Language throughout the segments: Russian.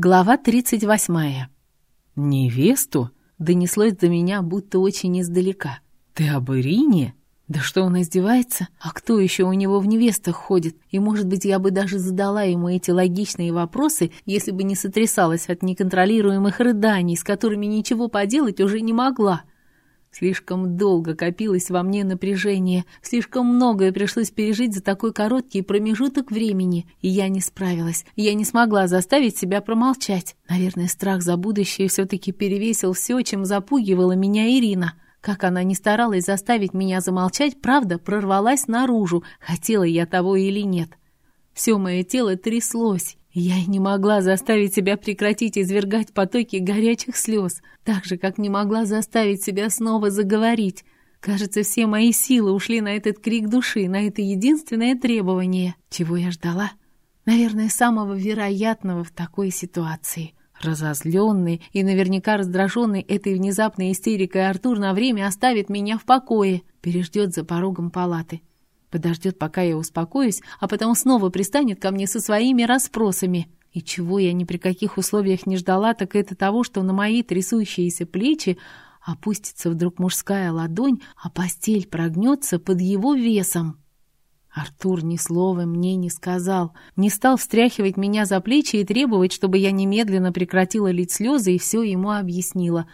Глава 38. «Невесту?» — донеслось до меня, будто очень издалека. «Ты об Ирине?» Да что он издевается? А кто еще у него в невестах ходит? И, может быть, я бы даже задала ему эти логичные вопросы, если бы не сотрясалась от неконтролируемых рыданий, с которыми ничего поделать уже не могла. Слишком долго копилось во мне напряжение, слишком многое пришлось пережить за такой короткий промежуток времени, и я не справилась. Я не смогла заставить себя промолчать. Наверное, страх за будущее все-таки перевесил все, чем запугивала меня Ирина. Как она не старалась заставить меня замолчать, правда прорвалась наружу, хотела я того или нет. Все мое тело тряслось, я и не могла заставить себя прекратить извергать потоки горячих слез, так же, как не могла заставить себя снова заговорить. Кажется, все мои силы ушли на этот крик души, на это единственное требование. Чего я ждала? Наверное, самого вероятного в такой ситуации. Разозленный и наверняка раздраженный этой внезапной истерикой Артур на время оставит меня в покое, переждет за порогом палаты. Подождет, пока я успокоюсь, а потом снова пристанет ко мне со своими расспросами. И чего я ни при каких условиях не ждала, так это того, что на мои трясущиеся плечи опустится вдруг мужская ладонь, а постель прогнется под его весом. Артур ни слова мне не сказал, не стал встряхивать меня за плечи и требовать, чтобы я немедленно прекратила лить слезы и все ему объяснила.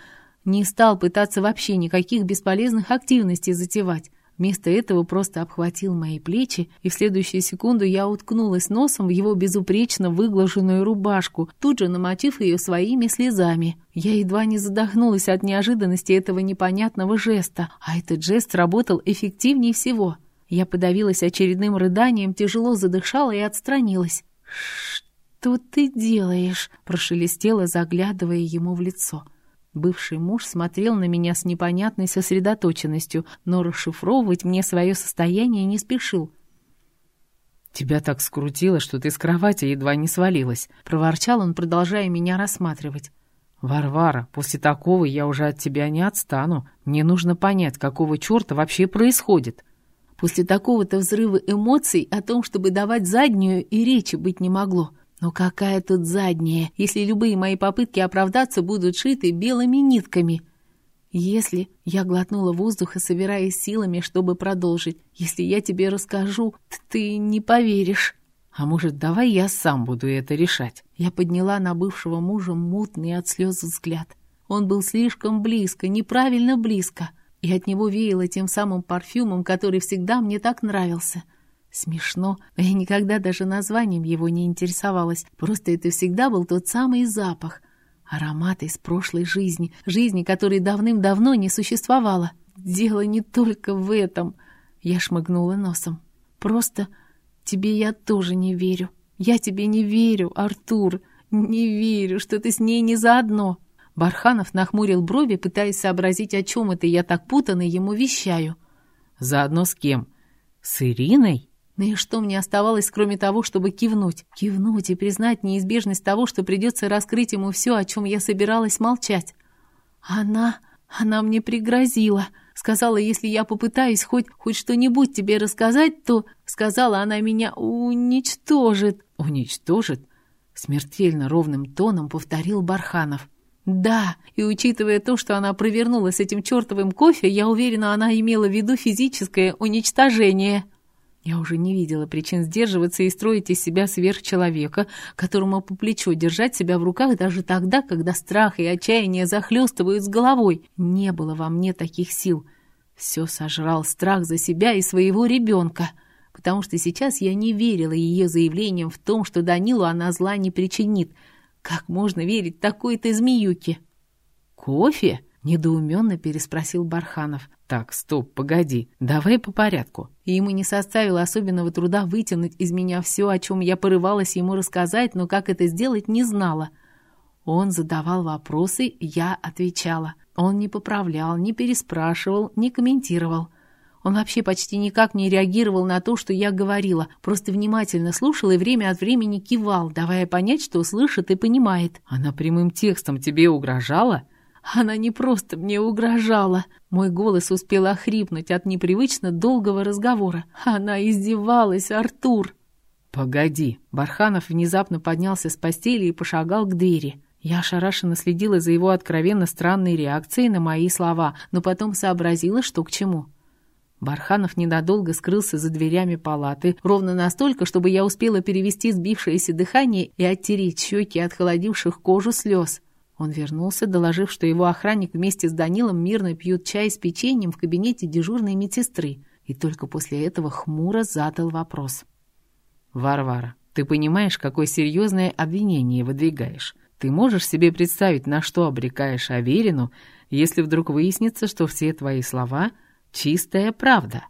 Не стал пытаться вообще никаких бесполезных активностей затевать. Вместо этого просто обхватил мои плечи, и в следующую секунду я уткнулась носом в его безупречно выглаженную рубашку, тут же намочив ее своими слезами. Я едва не задохнулась от неожиданности этого непонятного жеста, а этот жест работал эффективнее всего. Я подавилась очередным рыданием, тяжело задышала и отстранилась. «Что ты делаешь?» – прошелестела, заглядывая ему в лицо. Бывший муж смотрел на меня с непонятной сосредоточенностью, но расшифровывать мне свое состояние не спешил. «Тебя так скрутило, что ты с кровати едва не свалилась», — проворчал он, продолжая меня рассматривать. «Варвара, после такого я уже от тебя не отстану. Мне нужно понять, какого черта вообще происходит». После такого-то взрыва эмоций о том, чтобы давать заднюю, и речи быть не могло. Но какая тут задняя, если любые мои попытки оправдаться будут шиты белыми нитками? Если я глотнула воздуха, собираясь силами, чтобы продолжить, если я тебе расскажу, ты не поверишь. А может, давай я сам буду это решать? Я подняла на бывшего мужа мутный от слез взгляд. Он был слишком близко, неправильно близко, и от него веяло тем самым парфюмом, который всегда мне так нравился — Смешно, но я никогда даже названием его не интересовалась. Просто это всегда был тот самый запах. Аромат из прошлой жизни, жизни, которой давным-давно не существовало. Дело не только в этом. Я шмыгнула носом. Просто тебе я тоже не верю. Я тебе не верю, Артур. Не верю, что ты с ней не заодно. Барханов нахмурил брови, пытаясь сообразить, о чем это я так путанно ему вещаю. «Заодно с кем? С Ириной?» Ну и что мне оставалось, кроме того, чтобы кивнуть? Кивнуть и признать неизбежность того, что придется раскрыть ему все, о чем я собиралась молчать. Она... она мне пригрозила. Сказала, если я попытаюсь хоть, хоть что-нибудь тебе рассказать, то... Сказала, она меня уничтожит. Уничтожит? Смертельно ровным тоном повторил Барханов. Да, и учитывая то, что она провернула с этим чертовым кофе, я уверена, она имела в виду физическое уничтожение. Я уже не видела причин сдерживаться и строить из себя сверхчеловека, которому по плечу держать себя в руках даже тогда, когда страх и отчаяние захлестывают с головой. Не было во мне таких сил. Все сожрал страх за себя и своего ребенка, потому что сейчас я не верила ее заявлениям в том, что Данилу она зла не причинит. Как можно верить такой-то змеюке? «Кофе?» — недоуменно переспросил Барханов. «Так, стоп, погоди, давай по порядку». И ему не составило особенного труда вытянуть из меня все, о чем я порывалась ему рассказать, но как это сделать, не знала. Он задавал вопросы, я отвечала. Он не поправлял, не переспрашивал, не комментировал. Он вообще почти никак не реагировал на то, что я говорила, просто внимательно слушал и время от времени кивал, давая понять, что слышит и понимает. «Она прямым текстом тебе угрожала?» Она не просто мне угрожала. Мой голос успел охрипнуть от непривычно долгого разговора. Она издевалась, Артур. «Погоди!» Барханов внезапно поднялся с постели и пошагал к двери. Я ошарашенно следила за его откровенно странной реакцией на мои слова, но потом сообразила, что к чему. Барханов ненадолго скрылся за дверями палаты, ровно настолько, чтобы я успела перевести сбившееся дыхание и оттереть щеки от холодивших кожу слез. Он вернулся, доложив, что его охранник вместе с Данилом мирно пьют чай с печеньем в кабинете дежурной медсестры, и только после этого хмуро задал вопрос. «Варвара, ты понимаешь, какое серьезное обвинение выдвигаешь? Ты можешь себе представить, на что обрекаешь Аверину, если вдруг выяснится, что все твои слова — чистая правда?»